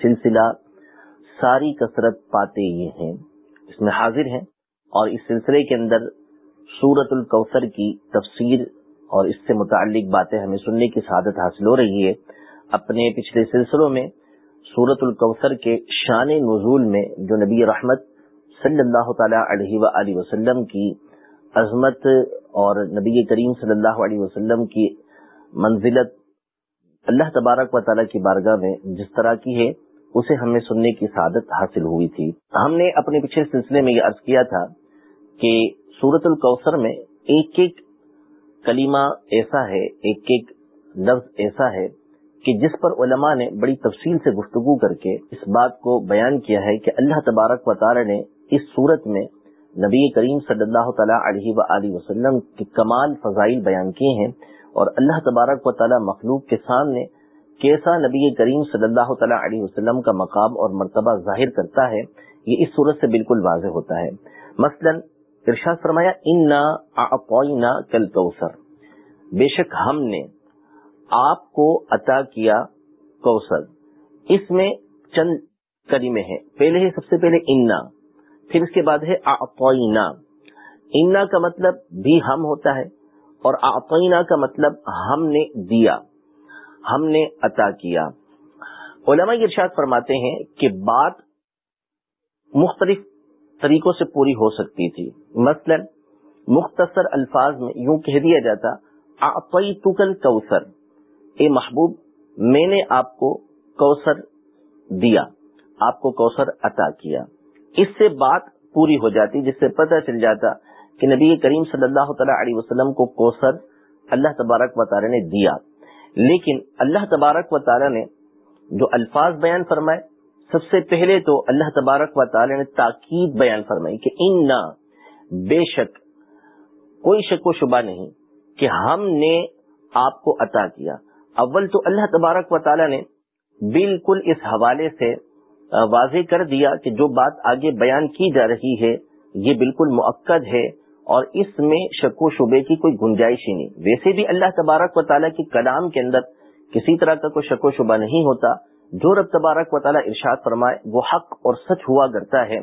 سلسلہ ساری کثرت پاتے یہ ہیں، اس میں حاضر ہیں اور اس سلسلے کے اندر سورت الکوثر کی تفسیر اور اس سے متعلق باتیں ہمیں سننے کی سعادت حاصل ہو رہی ہے۔ اپنے پچھلے سلسلوں میں سورت الکوثر کے شان نزول میں جو نبی رحمت صلی اللہ تعالی علیہ و وسلم کی عظمت اور نبی کریم صلی اللہ علیہ وسلم کی منزلت اللہ تبارک و تعالیٰ کی بارگاہ میں جس طرح کی ہے اسے ہمیں سننے کی سعادت حاصل ہوئی تھی۔ ہم نے اپنے پچھلے سلسلے میں یہ عرض کیا تھا کہ سورت الکوثر میں ایک ایک کلمہ ایسا ہے، ایک ایک لفظ ایسا ہے کہ جس پر علماء نے بڑی تفصیل سے گفتگو کر کے اس بات کو بیان کیا ہے کہ اللہ تبارک و تعالی نے اس صورت میں نبی کریم صلی اللہ تعالیٰ علیہ و وسلم کے کمال فضائل بیان کیے ہیں اور اللہ تبارک و تعالی مخلوق کے سامنے کیسا نبی کریم صلی اللہ تعالیٰ علیہ وسلم کا مقام اور مرتبہ ظاہر کرتا ہے، یہ اس صورت سے بالکل واضح ہوتا ہے۔ مثلا ارشاد فرمایا ان کل کوثر بے شک ہم نے آپ کو عطا کیا کوثر۔ اس میں چند کریمے ہیں۔ پہلے سب سے پہلے انا، پھر اس کے بعد ہے آپوئنا انا کا مطلب بھی ہم ہوتا ہے اور آپینا کا مطلب ہم نے دیا۔ ہم نے عطا کیا۔ علماء ارشاد فرماتے ہیں کہ بات مختلف طریقوں سے پوری ہو سکتی تھی۔ مثلا، مختصر الفاظ میں یوں کہہ دیا جاتا کوثر اے محبوب، میں نے آپ کو کوثر دیا، آپ کو کوثر عطا کیا۔ اس سے بات پوری ہو جاتی، جس سے پتہ چل جاتا کہ نبی کریم صلی اللہ تعالیٰ علیہ وسلم کو کوثر اللہ تبارک و تعالی نے دیا۔ لیکن اللہ تبارک و تعالی نے جو الفاظ بیان فرمائے، سب سے پہلے تو اللہ تبارک و تعالی نے تاکید بیان فرمائی کہ ان نہ بے شک، کوئی شک و شبہ نہیں کہ ہم نے آپ کو عطا کیا۔ اول تو اللہ تبارک و تعالی نے بالکل اس حوالے سے واضح کر دیا کہ جو بات آگے بیان کی جا رہی ہے، یہ بالکل معقد ہے۔ اور اس میں شک و شبے کی کوئی گنجائش ہی نہیں۔ ویسے بھی اللہ تبارک و تعالیٰ کے کلام کے اندر کسی طرح کا کوئی شک و شبہ نہیں ہوتا۔ جو رب تبارک و تعالیٰ ارشاد فرمائے، وہ حق اور سچ ہوا کرتا ہے۔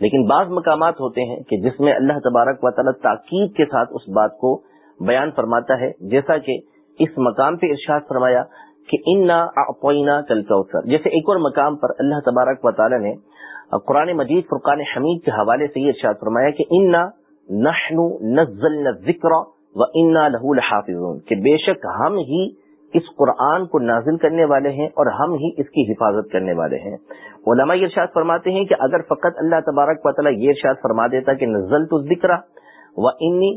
لیکن بعض مقامات ہوتے ہیں کہ جس میں اللہ تبارک و تعالیٰ تاکید کے ساتھ اس بات کو بیان فرماتا ہے۔ جیسا کہ اس مقام پہ ارشاد فرمایا کہ ان نہ کل جیسے ایک اور مقام پر اللہ تبارک و تعالیٰ نے قرآن مجید فرقان حمید کے حوالے سے یہ ارشاد فرمایا کہ ان نحن نزلنا الذکر و انا لہو لحافظون، کہ بے شک ہم ہی اس قرآن کو نازل کرنے والے ہیں اور ہم ہی اس کی حفاظت کرنے والے ہیں۔ علماء ارشاد فرماتے ہیں کہ اگر فقط اللہ تبارک و تعالی یہ ارشاد فرما دیتا کہ نزل تو ذکر و انی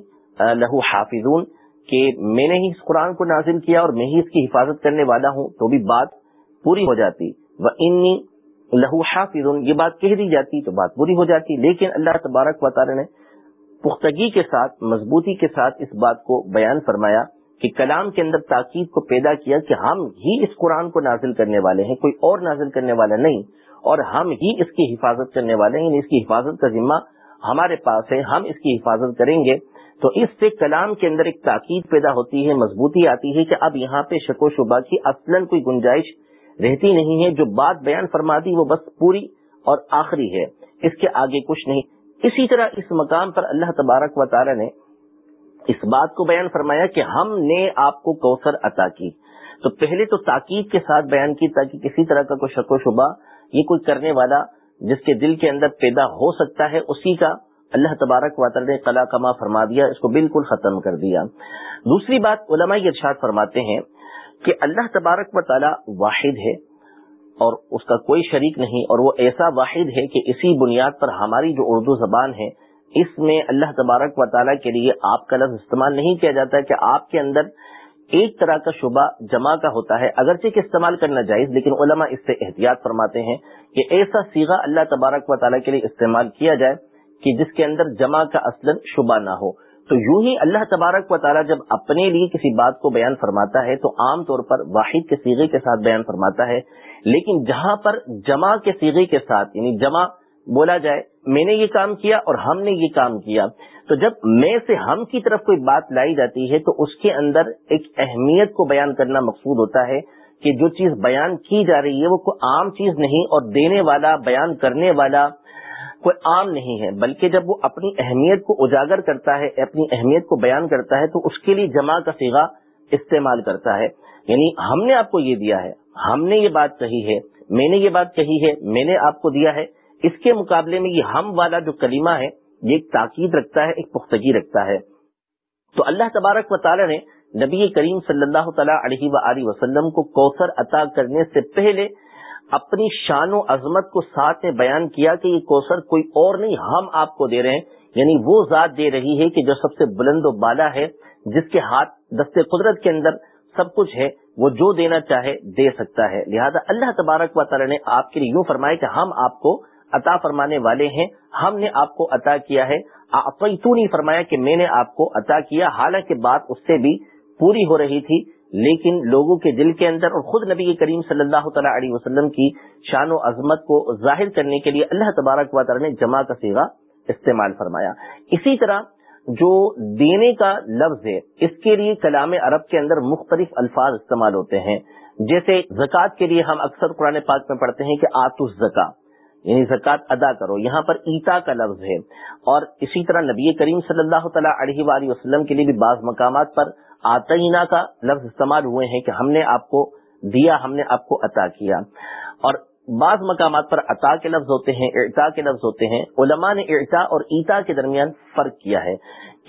لہو حافظون، کہ میں نے ہی اس قرآن کو نازل کیا اور میں ہی اس کی حفاظت کرنے والا ہوں، تو بھی بات پوری ہو جاتی۔ وہ انی لہو حافظون، یہ بات کہہ دی جاتی تو بات پوری ہو جاتی، لیکن اللہ تبارک و تعالی نے پختگی کے ساتھ، مضبوطی کے ساتھ اس بات کو بیان فرمایا کہ کلام کے اندر تاکید کو پیدا کیا کہ ہم ہی اس قرآن کو نازل کرنے والے ہیں، کوئی اور نازل کرنے والا نہیں، اور ہم ہی اس کی حفاظت کرنے والے ہیں یعنی اس کی حفاظت کا ذمہ ہمارے پاس ہے، ہم اس کی حفاظت کریں گے۔ تو اس سے کلام کے اندر ایک تاکید پیدا ہوتی ہے، مضبوطی آتی ہے کہ اب یہاں پہ شک و شبہ کی اصلاً کوئی گنجائش رہتی نہیں ہے، جو بات بیان فرما دی وہ بس پوری اور آخری ہے، اس کے آگے کچھ نہیں۔ اسی طرح اس مقام پر اللہ تبارک و تعالی نے اس بات کو بیان فرمایا کہ ہم نے آپ کو کوثر عطا کی۔ تو پہلے تو تاکید کے ساتھ بیان کی تاکہ کسی طرح کا کوئی شک و شبہ، یہ کوئی کرنے والا جس کے دل کے اندر پیدا ہو سکتا ہے، اسی کا اللہ تبارک و تعالی نے قلا کما فرما دیا، اس کو بالکل ختم کر دیا۔ دوسری بات علماء ارشاد فرماتے ہیں کہ اللہ تبارک و تعالی واحد ہے۔ اور اس کا کوئی شریک نہیں، اور وہ ایسا واحد ہے کہ اسی بنیاد پر ہماری جو اردو زبان ہے، اس میں اللہ تبارک و تعالیٰ کے لیے آپ کا لفظ استعمال نہیں کیا جاتا کہ آپ کے اندر ایک طرح کا شبہ جمع کا ہوتا ہے، اگرچہ کہ استعمال کرنا جائز، لیکن علماء اس سے احتیاط فرماتے ہیں کہ ایسا سیگا اللہ تبارک و تعالیٰ کے لیے استعمال کیا جائے کہ جس کے اندر جمع کا اصل شبہ نہ ہو۔ تو یوں ہی اللہ تبارک و تعالیٰ جب اپنے لیے کسی بات کو بیان فرماتا ہے تو عام طور پر واحد کے سیغے کے ساتھ بیان فرماتا ہے۔ لیکن جہاں پر جمع کے سیغے کے ساتھ یعنی جمع بولا جائے، میں نے یہ کام کیا اور ہم نے یہ کام کیا، تو جب میں سے ہم کی طرف کوئی بات لائی جاتی ہے تو اس کے اندر ایک اہمیت کو بیان کرنا مقصود ہوتا ہے کہ جو چیز بیان کی جا رہی ہے وہ کوئی عام چیز نہیں اور دینے والا، بیان کرنے والا کوئی عام نہیں ہے، بلکہ جب وہ اپنی اہمیت کو اجاگر کرتا ہے، اپنی اہمیت کو بیان کرتا ہے، تو اس کے لیے جمع کا سیگا استعمال کرتا ہے۔ یعنی ہم نے آپ کو یہ دیا ہے، ہم نے یہ بات کہی ہے، میں نے یہ بات کہی ہے، میں نے آپ کو دیا ہے۔ اس کے مقابلے میں یہ ہم والا جو کلمہ ہے، یہ ایک تاکید رکھتا ہے، ایک پختگی رکھتا ہے۔ تو اللہ تبارک و تعالی نے نبی کریم صلی اللہ تعالیٰ علیہ و وسلم کو کوثر عطا کرنے سے پہلے اپنی شان و عظمت کو ساتھ میں بیان کیا کہ یہ کوثر کوئی اور نہیں، ہم آپ کو دے رہے ہیں۔ یعنی وہ ذات دے رہی ہے کہ جو سب سے بلند و بالا ہے، جس کے ہاتھ دست قدرت کے اندر سب کچھ ہے، وہ جو دینا چاہے دے سکتا ہے۔ لہذا اللہ تبارک و تعالی نے آپ کے لیے یوں فرمایا کہ ہم آپ کو عطا فرمانے والے ہیں۔ ہم نے آپ کو عطا کیا ہے۔ تو نہیں فرمایا کہ میں نے آپ کو عطا کیا۔ حالانکہ بات اس سے بھی پوری ہو رہی تھی۔ لیکن لوگوں کے دل کے اندر اور خود نبی کریم صلی اللہ تعالیٰ علیہ وسلم کی شان و عظمت کو ظاہر کرنے کے لیے اللہ تبارک و تعالیٰ نے جمع کا سیگا استعمال فرمایا۔ اسی طرح جو دینے کا لفظ ہے، اس کے لیے کلام عرب کے اندر مختلف الفاظ استعمال ہوتے ہیں۔ جیسے زکوٰۃ کے لیے ہم اکثر قرآن پاک میں پڑھتے ہیں کہ آتس زکا یعنی زکوٰۃ ادا کرو۔ یہاں پر ایتا کا لفظ ہے۔ اور اسی طرح نبی کریم صلی اللہ تعالیٰ علیہ وآلہ وسلم کے لیے بھی بعض مقامات پر آتئینہ کا لفظ استعمال ہوئے ہیں کہ ہم نے آپ کو دیا، ہم نے آپ کو عطا کیا۔ اور بعض مقامات پر عطا کے لفظ ہوتے ہیں اعتا کے لفظ ہوتے ہیں۔ علماء نے اعتا اور ایتا کے درمیان فرق کیا ہے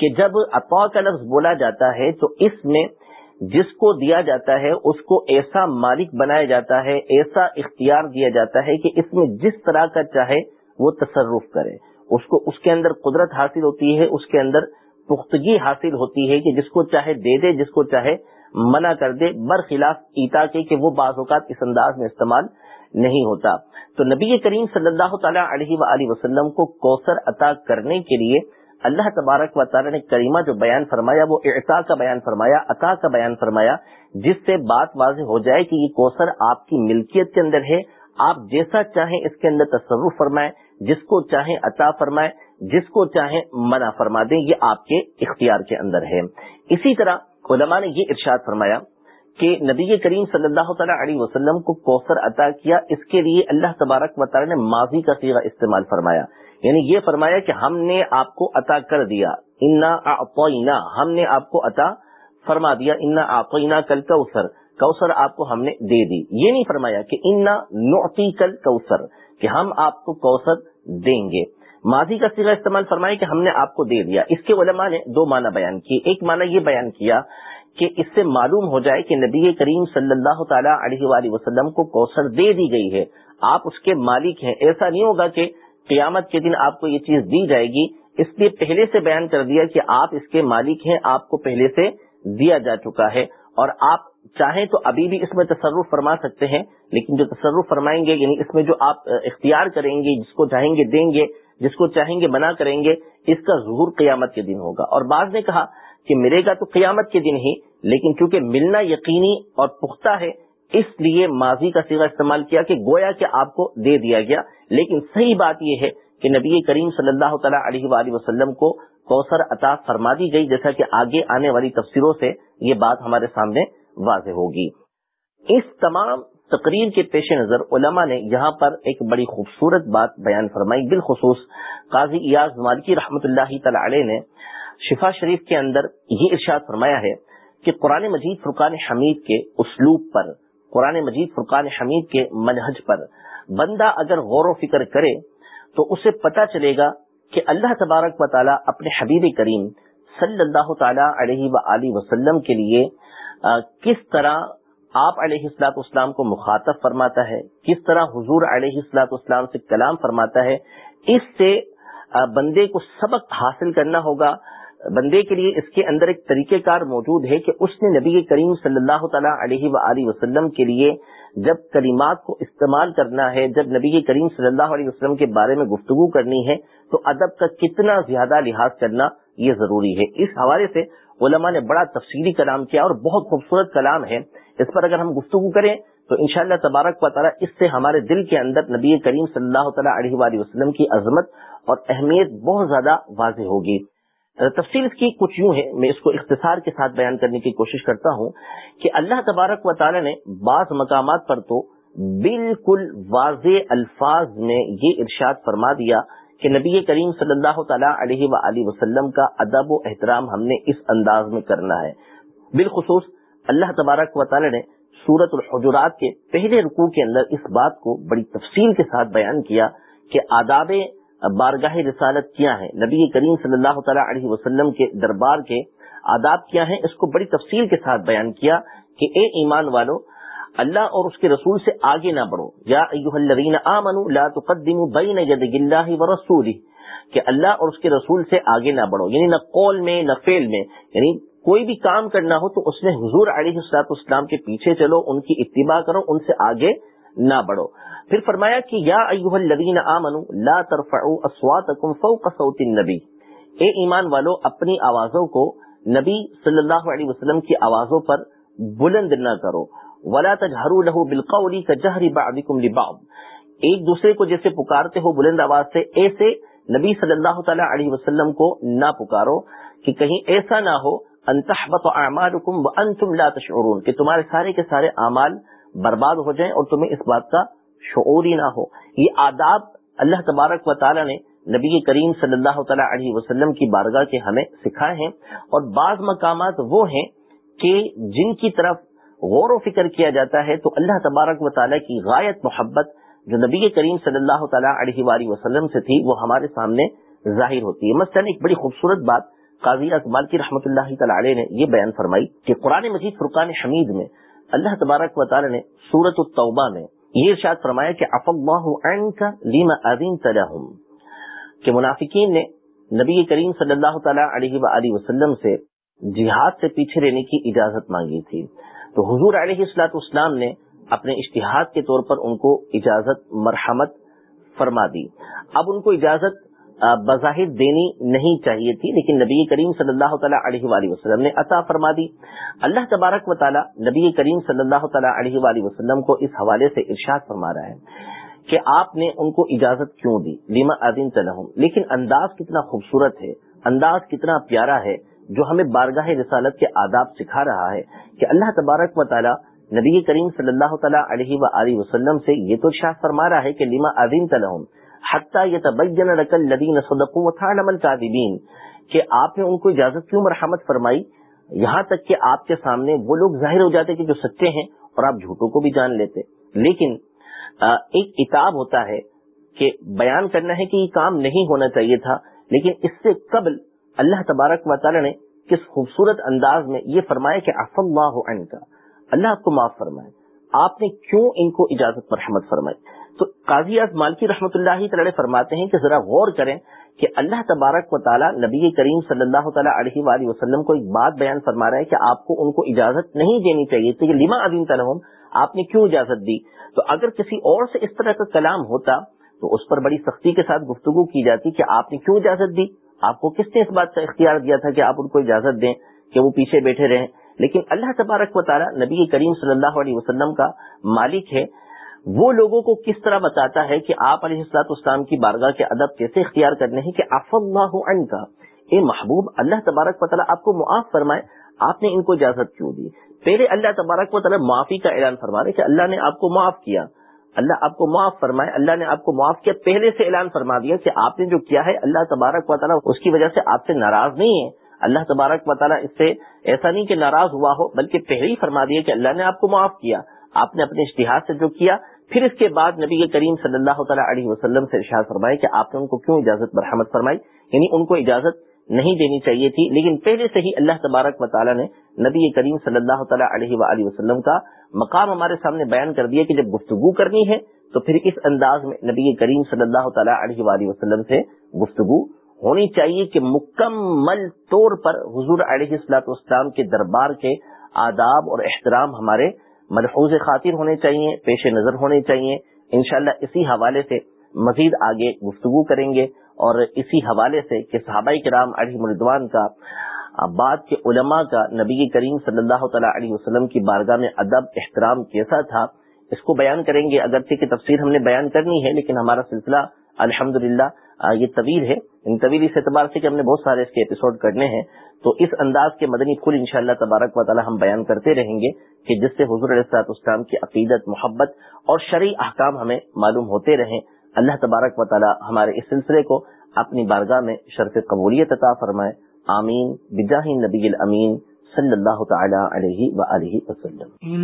کہ جب عطا کا لفظ بولا جاتا ہے تو اس میں جس کو دیا جاتا ہے، اس کو ایسا مالک بنایا جاتا ہے، ایسا اختیار دیا جاتا ہے کہ اس میں جس طرح کا چاہے وہ تصرف کرے۔ اس کو، اس کے اندر قدرت حاصل ہوتی ہے، اس کے اندر پختگی حاصل ہوتی ہے کہ جس کو چاہے دے دے، جس کو چاہے منع کر دے، برخلاف ایتا کے کہ وہ بعض اوقات اس انداز میں استعمال نہیں ہوتا۔ تو نبی کریم صلی اللہ تعالیٰ علیہ و وسلم کو کوثر عطا کرنے کے لیے اللہ تبارک و تعالیٰ نے کریمہ جو بیان فرمایا، وہ اعطا کا بیان فرمایا، عطا کا بیان فرمایا، جس سے بات واضح ہو جائے کہ یہ کوثر آپ کی ملکیت کے اندر ہے۔ آپ جیسا چاہیں اس کے اندر تصرف فرمائیں۔ جس کو چاہیں عطا فرمائیں جس کو چاہیں منع فرما دیں، یہ آپ کے اختیار کے اندر ہے۔ اسی طرح علماء نے یہ ارشاد فرمایا کہ نبی کریم صلی اللہ تعالیٰ علیہ وسلم کو کوثر عطا کیا، اس کے لیے اللہ تبارک و تعالیٰ نے ماضی کا سیغہ استعمال فرمایا۔ یعنی یہ فرمایا کہ ہم نے آپ کو عطا کر دیا۔ انا ہم نے آپ کو عطا فرما دیا۔ انا آپینا کل کوثر کوثر آپ کو ہم نے دے دی۔ یہ نہیں فرمایا کہ انا نعطی کل کوثر کہ ہم آپ کو کوثر دیں گے۔ ماضی کا سیگا استعمال فرمایا کہ ہم نے آپ کو دے دیا۔ اس کے علماء نے دو معنی بیان کیے۔ ایک معنی یہ بیان کیا کہ اس سے معلوم ہو جائے کہ نبی کریم صلی اللہ تعالیٰ علیہ وآلہ وسلم کو کوثر دے دی گئی ہے۔ آپ اس کے مالک ہیں۔ ایسا نہیں ہوگا کہ قیامت کے دن آپ کو یہ چیز دی جائے گی۔ اس لیے پہلے سے بیان کر دیا کہ آپ اس کے مالک ہیں، آپ کو پہلے سے دیا جا چکا ہے اور آپ چاہیں تو ابھی بھی اس میں تصرف فرما سکتے ہیں، لیکن جو تصرف فرمائیں گے یعنی اس میں جو آپ اختیار کریں گے، جس کو چاہیں گے دیں گے، جس کو چاہیں گے منع کریں گے، اس کا ظہور قیامت کے دن ہوگا۔ اور بعض نے کہا کہ ملے گا تو قیامت کے دن ہی، لیکن کیونکہ ملنا یقینی اور پختہ ہے، اس لیے ماضی کا سیگا استعمال کیا کہ گویا کہ آپ کو دے دیا گیا۔ لیکن صحیح بات یہ ہے کہ نبی کریم صلی اللہ تعالیٰ علیہ وآلہ وسلم کو کوثر عطا فرما دی گئی، جیسا کہ آگے آنے والی تفسیروں سے یہ بات ہمارے سامنے واضح ہوگی۔ اس تمام تقریر کے پیش نظر علماء نے یہاں پر ایک بڑی خوبصورت بات بیان فرمائی۔ بالخصوص قاضی ایاز مالکی رحمت اللہ تعالی علیہ نے شفا شریف کے اندر یہ ارشاد فرمایا ہے کہ قرآن مجید فرقان حمید کے اسلوب پر، قرآن مجید فرقان حمید کے منہج پر بندہ اگر غور و فکر کرے تو اسے پتا چلے گا کہ اللہ تبارک و تعالیٰ اپنے حبیب کریم صلی اللہ تعالی علیہ و وسلم کے لیے کس طرح آپ علیہ السلاط اسلام کو مخاطب فرماتا ہے، کس طرح حضور علیہ السلاط اسلام سے کلام فرماتا ہے، اس سے بندے کو سبق حاصل کرنا ہوگا۔ بندے کے لیے اس کے اندر ایک طریقہ کار موجود ہے کہ اس نے نبی کریم صلی اللہ تعالیٰ علیہ و وسلم کے لیے جب کلمات کو استعمال کرنا ہے، جب نبی کریم صلی اللہ علیہ وسلم کے بارے میں گفتگو کرنی ہے، تو ادب کا کتنا زیادہ لحاظ کرنا یہ ضروری ہے۔ اس حوالے سے علماء نے بڑا تفصیلی کلام کیا اور بہت خوبصورت کلام ہے۔ اس پر اگر ہم گفتگو کریں تو انشاءاللہ تبارک و تعالیٰ اس سے ہمارے دل کے اندر نبی کریم صلی اللہ تعالیٰ علیہ وآلہ وسلم کی عظمت اور اہمیت بہت زیادہ واضح ہوگی۔ تفصیل اس کی کچھ یوں ہے، میں اس کو اختصار کے ساتھ بیان کرنے کی کوشش کرتا ہوں کہ اللہ تبارک و تعالی نے بعض مقامات پر تو بالکل واضح الفاظ میں یہ ارشاد فرما دیا کہ نبی کریم صلی اللہ تعالیٰ علیہ و وسلم کا ادب و احترام ہم نے اس انداز میں کرنا ہے۔ بالخصوص اللہ تبارک و تعالی نے سورت الحجرات کے پہلے رکوع کے اندر اس بات کو بڑی تفصیل کے ساتھ بیان کیا کہ آداب بارگاہ رسالت کیا ہے نبی کریم صلی اللہ تعالیٰ علیہ وسلم کے دربار کے آداب کیا ہیں، اس کو بڑی تفصیل کے ساتھ بیان کیا کہ اے ایمان والو اللہ اور اس کے رسول سے آگے نہ بڑھو۔ یا الذین آمنوا لا تقدموا بین ید اللہ و کہ اللہ اور اس کے رسول سے آگے نہ بڑھو۔ یعنی نہ قول میں، نہ فیل میں۔ یعنی کوئی بھی کام کرنا ہو تو اس میں حضور علیہ السلاط اسلام کے پیچھے چلو، ان کی اتباع کرو، ان سے آگے نہ بڑھو۔ پھر فرمایا کہ یا ایوہ الذین آمنوا لا ترفعوا اصواتکم فوق صوت النبی۔ اے ایمان والو، اپنی آوازوں کو نبی صلی اللہ علیہ وسلم کی آوازوں پر بلند نہ کرو۔ ولا تجہروا له بالقول كجهر بعضكم لبعض۔ ایک دوسرے کو جیسے پکارتے ہو بلند آواز سے، ایسے نبی صلی اللہ تعالی علیہ وسلم کو نہ پکارو کہ کہیں ایسا نہ ہو ان تحبط اعمالکم وانتم لا تشعرون۔ کہ تمہارے سارے کے سارے اعمال برباد ہو جائیں اور تمہیں اس بات کا شعور ہی نہ ہو۔ یہ آداب اللہ تبارک و تعالی نے نبی کریم صلی اللہ تعالی علیہ وسلم کی بارگاہ کے ہمیں سکھائے ہیں۔ اور بعض مقامات وہ ہیں کہ جن کی طرف غور و فکر کیا جاتا ہے تو اللہ تبارک و تعالیٰ کی غایت محبت جو نبی کریم صلی اللہ تعالیٰ علیہ وآلہ وسلم سے تھی، وہ ہمارے سامنے ظاہر ہوتی ہے۔ مثلاً ایک بڑی خوبصورت بات قاضی اقبال کی رحمۃ اللہ تعالی نے یہ بیان فرمائی کہ قرآن مجید فرقان حمید میں اللہ تبارک و تعالی نے سورت التوبہ میں یہ ارشاد فرمایا کہ اف اللہ عنک لما اذنت لهم، کہ منافقین نے نبی کریم صلی اللہ تعالی علیہ وآلہ وسلم سے جہاد سے پیچھے رہنے کی اجازت مانگی تھی۔ تو حضور علیہ السلاط اسلام نے اپنے اشتہاد کے طور پر ان کو اجازت، مرحمت فرما دی۔ اب ان کو اجازت بظاہر دینی نہیں چاہیے تھی، لیکن نبی کریم صلی اللہ تعالیٰ علیہ وآلہ وسلم نے عطا فرما دی۔ اللہ تبارک و تعالیٰ نبی کریم صلی اللہ تعالیٰ علیہ وآلہ وسلم کو اس حوالے سے ارشاد فرما رہا ہے کہ آپ نے ان کو اجازت کیوں دی؟ لیما عدین تلحم لیکن انداز کتنا خوبصورت ہے، انداز کتنا پیارا ہے۔ جو ہمیں بارگاہ رسالت کے آداب سکھا رہا ہے کہ اللہ تبارک و تعالیٰ نبی کریم صلی اللہ تعالیٰ علیہ و وسلم سے یہ تو ارشاد فرما رہا ہے کہ لیما عدین تلحم حتیٰ یہ تبین رقل لدین صدقین کہ آپ نے ان کو اجازت کیوں مرحمت فرمائی؟ یہاں تک کہ آپ کے سامنے وہ لوگ ظاہر ہو جاتے کہ جو سچے ہیں اور آپ جھوٹوں کو بھی جان لیتے۔ لیکن ایک کتاب ہوتا ہے کہ بیان کرنا ہے کہ یہ کام نہیں ہونا چاہیے تھا، لیکن اس سے قبل اللہ تبارک و تعالی نے کس خوبصورت انداز میں یہ فرمایا کہ اف اللہ کا اللہ آپ کو معاف فرمائے۔ آپ نے کیوں ان کو اجازت مرحمت فرمائی؟ تو قاضی از مالکی رحمۃ اللہ تعالی فرماتے ہیں کہ ذرا غور کریں کہ اللہ تبارک و تعالیٰ نبی کریم صلی اللہ تعالیٰ علیہ وآلہ وسلم کو ایک بات بیان فرما رہا ہے کہ آپ کو ان کو اجازت نہیں دینی چاہیے تھی لما عظیم تلحم آپ نے کیوں اجازت دی؟ تو اگر کسی اور سے اس طرح کا کلام ہوتا تو اس پر بڑی سختی کے ساتھ گفتگو کی جاتی کہ آپ نے کیوں اجازت دی؟ آپ کو کس نے اس بات کا اختیار دیا تھا کہ آپ ان کو اجازت دیں کہ وہ پیچھے بیٹھے رہیں؟ لیکن اللہ تبارک و تعالیٰ نبی کریم صلی اللہ علیہ وسلم کا مالک ہے۔ وہ لوگوں کو کس طرح بتاتا ہے کہ آپ علیہ السلاط اسلام کی بارگاہ کے ادب کیسے اختیار کرنے ہیں کہ اف اللہ عن کا اے محبوب، اللہ تبارک و تعالیٰ آپ کو معاف فرمائے، آپ نے ان کو اجازت کیوں دی؟ پہلے اللہ تبارک و تعالیٰ معافی کا اعلان فرما رہے کہ اللہ نے آپ کو معاف کیا۔ اللہ آپ کو معاف فرمائے، اللہ نے آپ کو معاف کیا، پہلے سے اعلان فرما دیا کہ آپ نے جو کیا ہے، اللہ تبارک و تعالیٰ اس کی وجہ سے آپ سے ناراض نہیں ہے۔ اللہ تبارک و تعالیٰ اس سے ایسا نہیں کہ ناراض ہوا ہو، بلکہ پہلے ہی فرما دیا کہ اللہ نے آپ کو معاف کیا۔ آپ نے اپنے اشتہار سے جو کیا، پھر اس کے بعد نبی کریم صلی اللہ تعالیٰ علیہ وسلم سے ارشاد فرمائے کہ آپ نے ان کو کیوں اجازت برحمت فرمائی؟ یعنی ان کو اجازت نہیں دینی چاہیے تھی۔ لیکن پہلے سے ہی اللہ تبارک و تعالیٰ نے نبی کریم صلی اللہ تعالیٰ علیہ وآلہ وسلم کا مقام ہمارے سامنے بیان کر دیا کہ جب گفتگو کرنی ہے تو پھر اس انداز میں نبی کریم صلی اللہ تعالیٰ علیہ وآلہ وسلم سے گفتگو ہونی چاہیے کہ مکمل طور پر حضور علیہ السلاط اسلام کے دربار کے آداب اور احترام ہمارے ملحوظ خاطر ہونے چاہیے، پیش نظر ہونے چاہیے۔ انشاءاللہ اسی حوالے سے مزید آگے گفتگو کریں گے۔ اور اسی حوالے سے کہ صحابہ کرام علیہ مردوان کا، بعد کے علماء کا نبی کریم صلی اللہ تعالیٰ علیہ وسلم کی بارگاہ میں ادب، احترام کیسا تھا، اس کو بیان کریں گے۔ اگرچہ کی تفسیر ہم نے بیان کرنی ہے، لیکن ہمارا سلسلہ الحمد یہ طویل ہے۔ ان طویل اس اعتبار سے کہ ہم نے بہت سارے اس کے ایپیسوڈ کرنے ہیں۔ تو اس انداز کے مدنی پھول ان شاء اللہ تبارک و تعالی ہم بیان کرتے رہیں گے کہ جس سے حضور علیہ اسلام کی عقیدت، محبت اور شرعی احکام ہمیں معلوم ہوتے رہیں۔ اللہ تبارک و تعالی ہمارے اس سلسلے کو اپنی بارگاہ میں شرف قبولیت عطا فرمائے۔ آمین۔ بجاہ نبی الامین صلی اللہ تعالی علیہ وآلہ وسلم۔